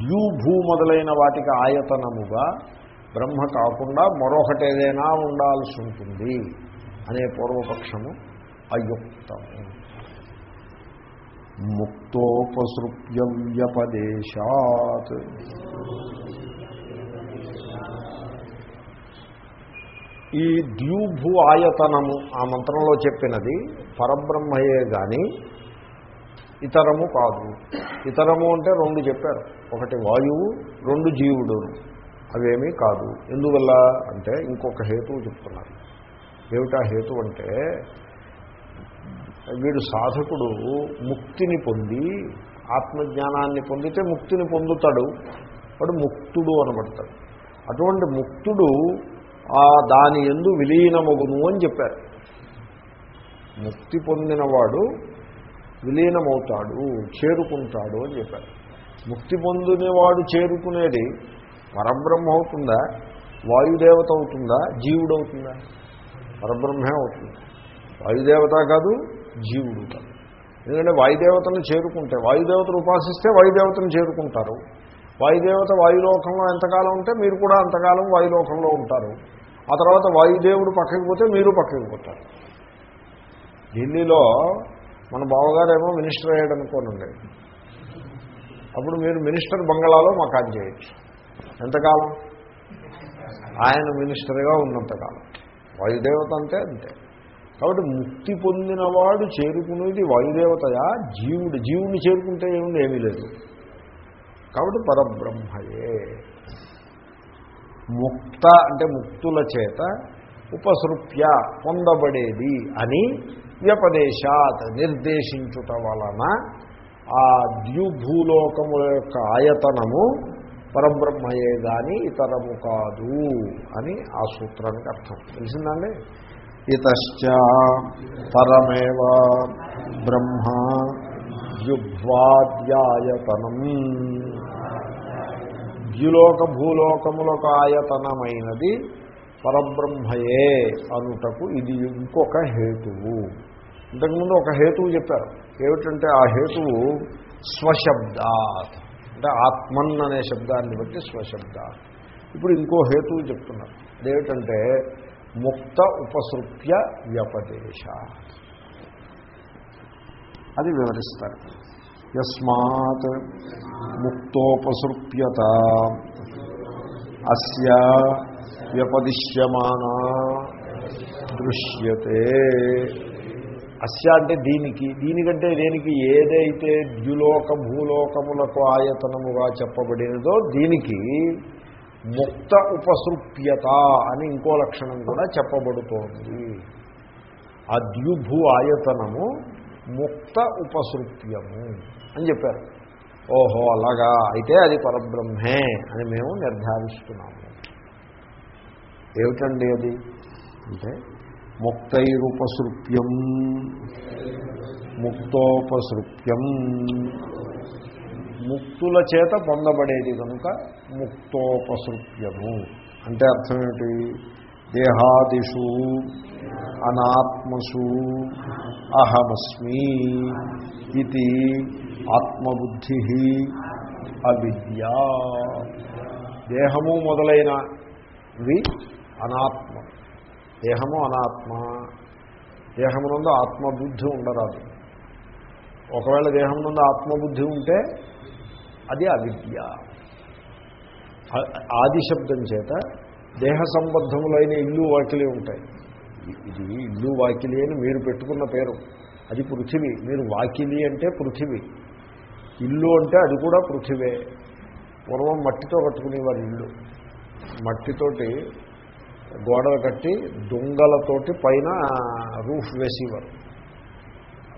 ద్యూభూ మొదలైన వాటికి ఆయతనముగా బ్రహ్మ కాకుండా మరొకటి ఏదైనా ఉండాల్సి ఉంటుంది అనే పూర్వపక్షము అయుక్తము. ముక్తోపసృప్యవ్యపదేశాత్. ఈ ద్యూభు ఆయతనము ఆ మంత్రంలో చెప్పినది పరబ్రహ్మయే కానీ ఇతరము కాదు. ఇతరము అంటే రెండు చెప్పారు. ఒకటి వాయువు రెండు జీవుడు. అవేమీ కాదు. ఎందువల్ల? అంటే ఇంకొక హేతువు చెప్తున్నారు. ఏమిటా హేతు అంటే వీడు సాధకుడు ముక్తిని పొంది ఆత్మజ్ఞానాన్ని పొందితే ముక్తిని పొందుతాడు. వాడు ముక్తుడు అనబడతాడు. అటువంటి ముక్తుడు ఆ దాని ఎందు విలీనమగును అని చెప్పారు. ముక్తి పొందినవాడు విలీనమవుతాడు చేరుకుంటాడు అని చెప్పారు. ముక్తి పొందినవాడు చేరుకునేది పరబ్రహ్మ అవుతుందా? వాయుదేవత అవుతుందా? జీవుడవుతుందా పరబ్రహ్మే అవుతుంది. వాయుదేవత కాదు జీవుడు కాదు ఎందుకంటే వాయుదేవతను చేరుకుంటే వాయుదేవతను ఉపాసిస్తే వాయుదేవతను చేరుకుంటారు. వాయుదేవత వాయులోకంలో ఎంతకాలం ఉంటే మీరు కూడా అంతకాలం వాయులోకంలో ఉంటారు. ఆ తర్వాత వాయుదేవుడు పక్కకి పోతే మీరు పక్కకి పోతారు. ఢిల్లీలో మన బావగారేమో మినిస్టర్ అయ్యాడు అనుకోనండి అప్పుడు మీరు మినిస్టర్ బంగళాలో మకాన్ చేయొచ్చు. ఎంతకాలం? ఆయన మినిస్టర్గా ఉన్నంతకాలం. వాయుదేవత అంటే అంతే. కాబట్టి ముక్తి పొందినవాడు చేరుకునేది వాయుదేవతయా? జీవుడు. జీవుని చేరుకుంటే ఏముంది? ఏమీ లేదు. కాబట్టి పరబ్రహ్మయే. ముక్త అంటే ముక్తుల చేత ఉపసృప్య పొందబడేది అని వ్యపదేశాత్ నిర్దేశించుట వలన ఆ ద్యుభూలోకముల యొక్క ఆయతనము పరబ్రహ్మయే కానీ ఇతరము కాదు అని ఆ సూత్రానికి అర్థం. తెలిసిందండి ఇతశ్చ పరమేవ బ్రహ్మ ద్యుభ్వాద్యాయతనం ద్యులోక భూలోకములకు ఆయతనమైనది పరబ్రహ్మయే అనుటకు ఇది ఇంకొక హేతువు. ఇంతకుముందు ఒక హేతువు చెప్పారు. ఏమిటంటే ఆ హేతువు స్వశబ్దాత్. అంటే ఆత్మన్ అనే శబ్దాన్ని బట్టి స్వశబ్దాత్. ఇప్పుడు ఇంకో హేతువు చెప్తున్నారు. అదేమిటంటే ముక్త ఉపసృప్య వ్యపదేశ అది వివరిస్తారు. యస్మాత్ ముక్తోపసృప్యత అస్య వ్యపదిశ్యమానా దృశ్యతే. అస్య అంటే దీనికి దీనికంటే దేనికి ఏదైతే ద్యులోక భూలోకములకు ఆయతనముగా చెప్పబడినదో దీనికి ముక్త ఉపసృప్యత అని ఇంకో లక్షణం కూడా చెప్పబడుతోంది. ఆ ఆయతనము ముక్త ఉపసృప్యము అని చెప్పారు. ఓహో అలాగా. అయితే అది పరబ్రహ్మే అని మేము నిర్ధారిస్తున్నాము. ఏమిటండి అది? అంటే ముక్తైరుపసృప్యం ముక్తోపసృప్యం. ముక్తుల చేత పొందబడేది కనుక ముక్తోపసృప్యము అంటే అర్థం ఏమిటి? దేహాదిషు అనాత్మసు అహమస్మి ఇది ఆత్మబుద్ధి అవిద్య. దేహము మొదలైనవి అనాత్మ. దేహము అనాత్మ. దేహమునందు ఆత్మబుద్ధి ఉండరాదు. ఒకవేళ దేహం నుండి ఆత్మబుద్ధి ఉంటే అది అవిద్య. ఆదిశబ్దం ఆది శబ్దం చేత దేహ సంబద్ధములైన ఇల్లు వాకిలి ఉంటాయి. ఇది ఇల్లు వాకిలి అని మీరు పెట్టుకున్న పేరు. అది పృథివీ. మీరు వాకిలి అంటే పృథివీ. ఇల్లు అంటే అది కూడా పృథివే. పూర్వం మట్టితో కట్టుకునేవారు ఇల్లు. మట్టితోటి గోడలు కట్టి దొంగలతోటి పైన రూఫ్ వేసేవారు.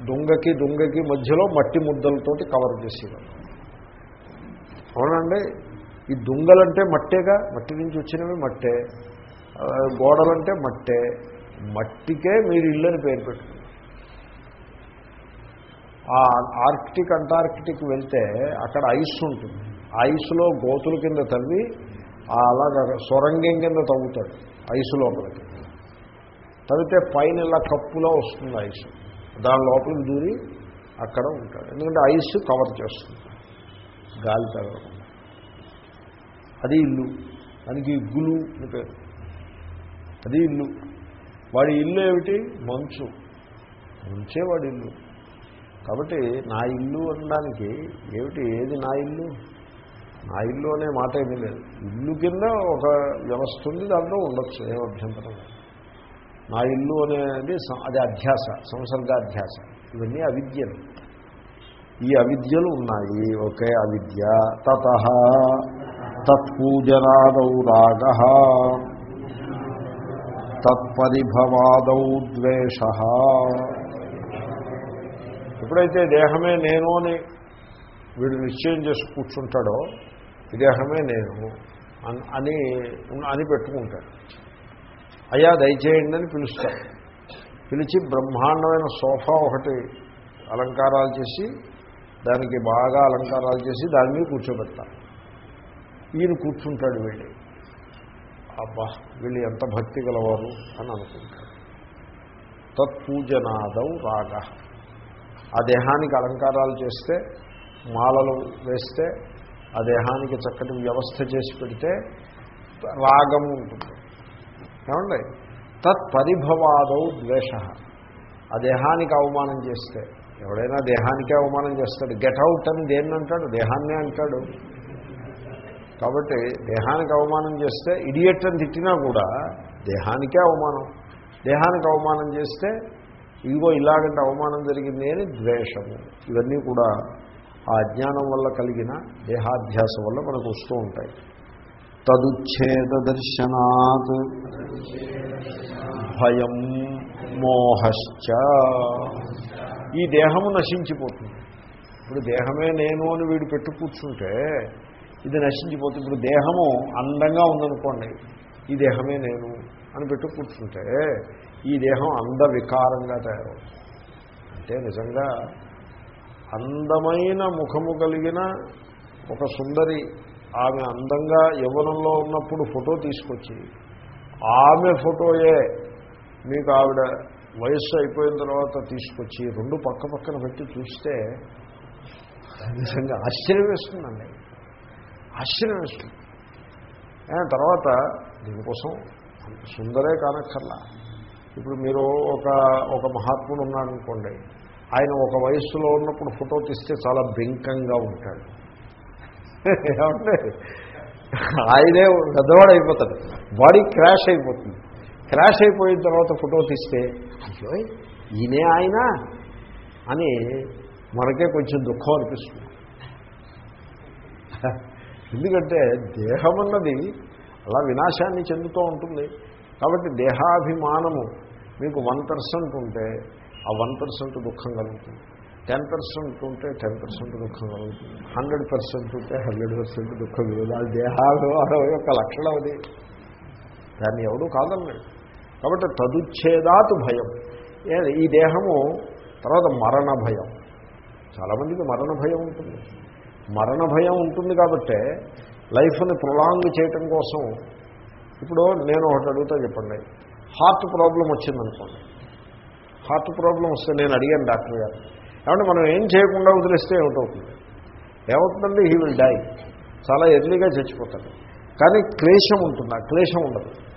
దొంగకి దొంగకి మధ్యలో మట్టి ముద్దలతోటి కవర్ చేసేవారు. అవునండి. ఈ దుంగలంటే మట్టేగా? మట్టి నుంచి వచ్చినవి మట్టే. గోడలంటే మట్టే. మట్టికే మీరు ఇల్లని పేరు పెట్టుకున్నారు. ఆ ఆర్కిటిక్ అంటార్కిటిక్ వెళ్తే అక్కడ ఐస్ ఉంటుంది. ఐస్లో గోతుల కింద తవ్వి అలాగ సొరంగం కింద తవ్వుతాడు ఐసు లోపలికి. తవ్వితే పైన ఇలా కప్పులో వస్తుంది ఐస్. దాని లోపలికి దూరి అక్కడ ఉంటాడు ఎందుకంటే ఐస్ కవర్ చేస్తుంది. గాలి తగలకుండా. అది ఇల్లు. దానికి ఇగ్గులు అని పేరు. అది ఇల్లు. వాడి ఇల్లు ఏమిటి? మంచు. మంచే వాడి ఇల్లు. కాబట్టి నా ఇల్లు అనడానికి ఏమిటి? ఏది నా ఇల్లు? నా ఇల్లు అనే మాట ఏమీ లేదు. ఇల్లు కింద ఒక వ్యవస్థ ఉంది దాంట్లో ఉండొచ్చు ఏ అభ్యంతరం నా ఇల్లు అనేది అది అధ్యాస సంసర్గాధ్యాస. ఇవన్నీ అవిద్యలు. ఈ అవిద్యలు ఉన్నాయి. ఒకే అవిద్య. తత. తత్పూజనాదౌ రాగ. తత్పరిభవాదౌ ద్వేష. ఎప్పుడైతే దేహమే నేను అని వీడు నిశ్చయం చేసి కూర్చుంటాడో దేహమే నేను అన్- అని అని పెట్టుకుంటాడు. అయ్యా దయచేయండి అని పిలుస్తాడు. పిలిచి బ్రహ్మాండమైన సోఫా ఒకటి అలంకారాలు చేసి దానికి బాగా అలంకారాలు చేసి దాని మీద కూర్చోబెడతారు ఈయన కూర్చుంటాడు వెళ్ళి అబ్బా వీళ్ళు ఎంత భక్తి గలవారు అని అనుకుంటాడు. తత్పూజనాదౌ రాగ. ఆ దేహానికి అలంకారాలు చేస్తే మాలలు వేస్తే ఆ దేహానికి చక్కటి వ్యవస్థ చేసి పెడితే రాగము ఉంటుంది. ఏమండి? తత్పరిభవాదౌ ద్వేష. ఆ దేహానికి అవమానం చేస్తే ఎవడైనా దేహానికే అవమానం చేస్తాడు. గెట్ అవుట్ అని దేన్ని అంటాడు? దేహాన్నే అంటాడు. కాబట్టి దేహానికి అవమానం చేస్తే ఇడియట్ అని తిట్టినా కూడా దేహానికే అవమానం. దేహానికి అవమానం చేస్తే ఇదిగో ఇలాగంటే అవమానం జరిగింది అని ద్వేషము. ఇవన్నీ కూడా ఆ అజ్ఞానం వల్ల కలిగిన దేహాధ్యాసం వల్ల మనకు వస్తూ ఉంటాయి. తదుచ్ఛేద దర్శనాత్ భయం మోహశ్చ ఈ దేహము నశించిపోతుంది. ఇప్పుడు దేహమే నేను అని వీడు పెట్టు కూర్చుంటే ఇది నశించిపోతుంది. ఇప్పుడు దేహము అందంగా ఉందనుకోండి ఈ దేహమే నేను అని పెట్టు కూర్చుంటే ఈ దేహం అంద వికారంగా తయారవుతుంది. అంటే నిజంగా అందమైన ముఖము కలిగిన ఒక సుందరి ఆమె అందంగా యవ్వనంలో ఉన్నప్పుడు ఫోటో తీసుకొచ్చి ఆమె ఫోటోయే మీకు ఆవిడ వయస్సు అయిపోయిన తర్వాత తీసుకొచ్చి రెండు పక్క పక్కన పెట్టి చూస్తే నిజంగా ఆశ్చర్యం వేస్తుందండి. ఆశ్చర్యం వేస్తుంది. తర్వాత దీనికోసం సుందరే కానక్కర్లా. ఇప్పుడు మీరు ఒక ఒక మహాత్ముడు ఉన్నారనుకోండి ఆయన ఒక వయస్సులో ఉన్నప్పుడు ఫోటో తీస్తే చాలా బెంకంగా ఉంటాడు. ఏమంటే ఆయనే పెద్దవాడు అయిపోతాడు బాడీ క్రాష్ అయిపోతుంది. క్రాష్ అయిపోయిన తర్వాత ఫోటో తీస్తే అయ్యో ఈయనే ఆయన అని మనకే కొంచెం దుఃఖం అనిపిస్తుంది. ఎందుకంటే దేహం అన్నది అలా వినాశాన్ని చెందుతూ ఉంటుంది. కాబట్టి దేహాభిమానము మీకు వన్ పర్సెంట్ ఉంటే ఆ వన్ పర్సెంట్ దుఃఖం కలుగుతుంది. టెన్ పర్సెంట్ ఉంటే టెన్ పర్సెంట్ దుఃఖం కలుగుతుంది. హండ్రెడ్ పర్సెంట్ ఉంటే హండ్రెడ్ పర్సెంట్ దుఃఖం కలుగుతుంది. అది దేహాభిమానం యొక్క లక్షణం అది. దాన్ని ఎవడూ కాదన్నాడు కాబట్టి తదుచ్ఛేదాతు భయం. ఈ దేహము తర్వాత మరణ భయం. చాలామందికి మరణ భయం ఉంటుంది. మరణ భయం ఉంటుంది కాబట్టే లైఫ్ని ప్రొలాంగ్ చేయటం కోసం ఇప్పుడు నేను ఒకటి అడుగుతా చెప్పండి. హార్ట్ ప్రాబ్లం వచ్చిందనుకోండి. హార్ట్ ప్రాబ్లం వస్తే నేను అడిగాను డాక్టర్ గారు. ఏమంటే మనం ఏం చేయకుండా వదిలేస్తే ఏమిటవుతుంది? ఏమవుతుందండి హీ విల్ డై. చాలా ఎర్లీగా చచ్చిపోతాడు. కానీ క్లేశం ఉంటుంది. ఆ క్లేశం ఉండదు.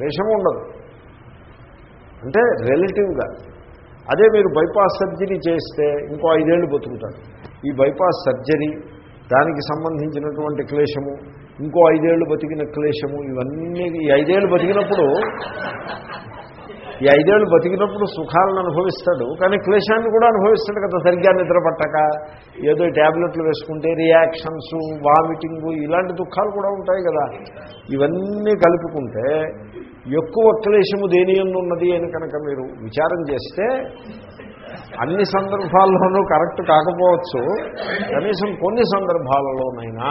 క్లేశం ఉండదు. అంటే రిలేటివ్గా అదే మీరు బైపాస్ సర్జరీ చేస్తే ఇంకో ఐదేళ్ళు బతుకుతారు. ఈ బైపాస్ సర్జరీ దానికి సంబంధించినటువంటి క్లేశము ఇంకో ఐదేళ్ళు బతికిన క్లేశము ఇవన్నీ ఈ ఐదేళ్ళు బతికినప్పుడు ఈ ఐదేళ్ళు బతికినప్పుడు సుఖాలను అనుభవిస్తాడు. కానీ క్లేశాన్ని కూడా అనుభవిస్తాడు కదా సరిగ్గా నిద్ర పట్టక ఏదో ట్యాబ్లెట్లు వేసుకుంటే రియాక్షన్స్ వామిటింగు ఇలాంటి దుఃఖాలు కూడా ఉంటాయి కదా. ఇవన్నీ కలుపుకుంటే ఎక్కువ క్లేశము దేని ఉన్నది అని కనుక మీరు విచారం చేస్తే అన్ని సందర్భాల్లోనూ కరెక్ట్ కాకపోవచ్చు. కనీసం కొన్ని సందర్భాలలోనైనా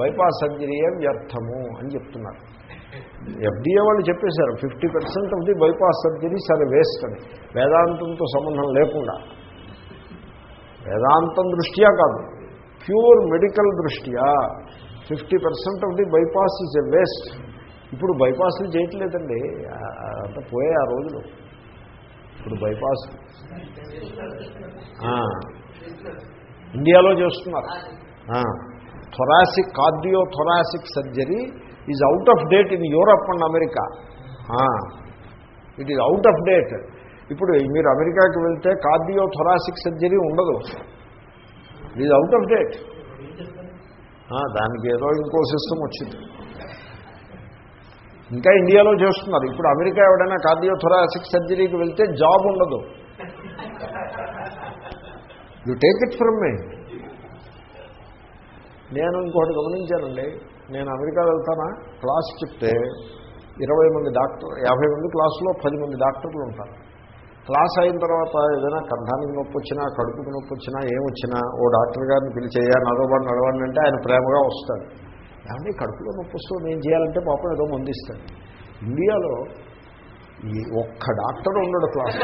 బైపాస్ సర్జరీయే వ్యర్థము అని చెప్తున్నారు. ఎఫ్డీఏ వాళ్ళు చెప్పేశారు fifty percent of the bypass surgeries సరే వేస్ట్ అని. వేదాంతంతో సంబంధం లేకుండా. వేదాంతం దృష్ట్యా కాదు ప్యూర్ మెడికల్ దృష్ట్యా. Fifty percent of the bypass is a waste. ఇప్పుడు బైపాస్లు చేయట్లేదండి. ఆ- అంత పోయే ఆ రోజులు. ఇప్పుడు బైపాస్. ఇండియాలో చేస్తున్నారు. Thoracic cardio thoracic surgery is out of date in Europe and America it is out of date ఇప్పుడు మీరు అమెరికాకి వెళ్తే కార్డియో థొరాసిక్ సర్జరీ ఉండదు. It is out of date దానికి ఏదో ఇంకో సిస్టమ్ వచ్చింది. ఇంకా ఇండియాలో చేస్తున్నారు. ఇప్పుడు అమెరికా ఎవడైనా కార్డియోథొరాసిక్ సర్జరీకి వెళ్తే జాబ్ ఉండదు. You take it from me నేను ఇంకోటి గమనించానండి. నేను అమెరికా వెళ్తానా? క్లాస్ చెప్తే ఇరవై మంది డాక్టర్ యాభై మంది క్లాసులో పది మంది డాక్టర్లు ఉంటారు. క్లాస్ అయిన తర్వాత ఏదైనా కంఠానికి నొప్పి వచ్చినా కడుపుకి నొప్పి వచ్చినా ఏమొచ్చినా ఓ డాక్టర్ గారిని పిలిచేయా నడవబడి నడవండి అంటే ఆయన ప్రేమగా వస్తాడు. ఏమంటే కడుపులో నొప్పి వస్తుంది ఏం చేయాలంటే పాపం ఏదో మందిస్తాడు. ఇండియాలో ఈ ఒక్క డాక్టర్ ఉండడు క్లాస్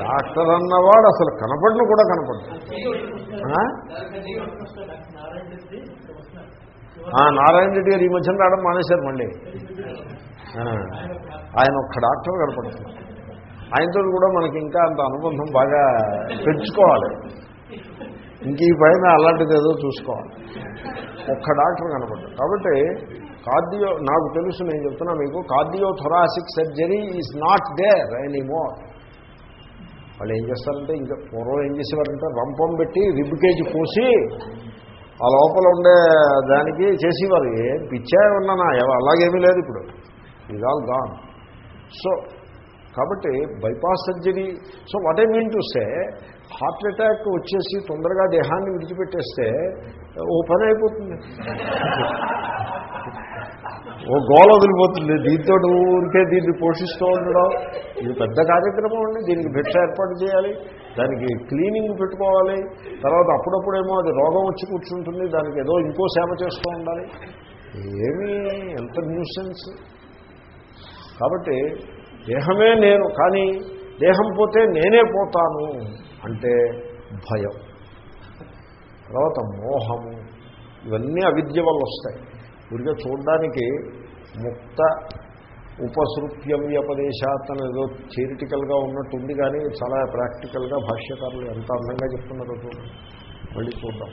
డాక్టర్ అన్నవాడు అసలు కనపడను కూడా కనపడదు నారాయణ రెడ్డి గారు ఈ మధ్యన రావడం మానేశారు మళ్ళీ. ఆయన ఒక్క డాక్టర్ కనపడుతున్నారు ఆయనతో కూడా మనకి ఇంకా అంత అనుబంధం బాగా పెంచుకోవాలి. ఇంక ఈ పైన అలాంటిది ఏదో చూసుకోవాలి. ఒక్క డాక్టర్ కనపడ్డారు కాబట్టి కార్డియో నాకు తెలుసు నేను చెప్తున్నా మీకు cardio thoracic surgery is not there any more వాళ్ళు ఏం చేస్తారంటే ఇంకా పూర్వం ఏం చేసేవారంటే రంపం పెట్టి రిబ్ కేజీ పోసి ఆ లోపల ఉండే దానికి చేసేవారు. ఏం పిచ్చా ఉన్నానా ఎవ- అలాగేమీ లేదు ఇప్పుడు. ఇది ఆల్ గాన్ సో కాబట్టి bypass surgery so what I mean to say heart attack వచ్చేసి తొందరగా దేహాన్ని విడిచిపెట్టేస్తే ఓ పని అయిపోతుంది. ఓ గోల వదిలిపోతుంది. దీంతో ఊరికే దీన్ని పోషిస్తూ ఉండడం. ఇది పెద్ద కార్యక్రమం అండి. దీనికి భిక్ష ఏర్పాటు చేయాలి. దానికి క్లీనింగ్ పెట్టుకోవాలి. తర్వాత అప్పుడప్పుడేమో అది రోగం వచ్చి కూర్చుంటుంది. దానికి ఏదో ఇంకో సేవ చేస్తూ ఉండాలి. ఏమీ ఎంత న్యూసెన్స్ కాబట్టి దేహమే నేను కానీ దేహం పోతే నేనే పోతాను అంటే భయం. తర్వాత మోహము ఇవన్నీ అవిద్య వల్ల వస్తాయి. ఊరికే చూడడానికి ముక్త ఉపసృప్యం వ్యపదేశాత్ ఏదో థియరిటికల్గా ఉన్నట్టు ఉంది కానీ చాలా ప్రాక్టికల్గా భాష్యకారులు ఎంత అందంగా చెప్తున్నారో చూడండి. మళ్ళీ చూద్దాం.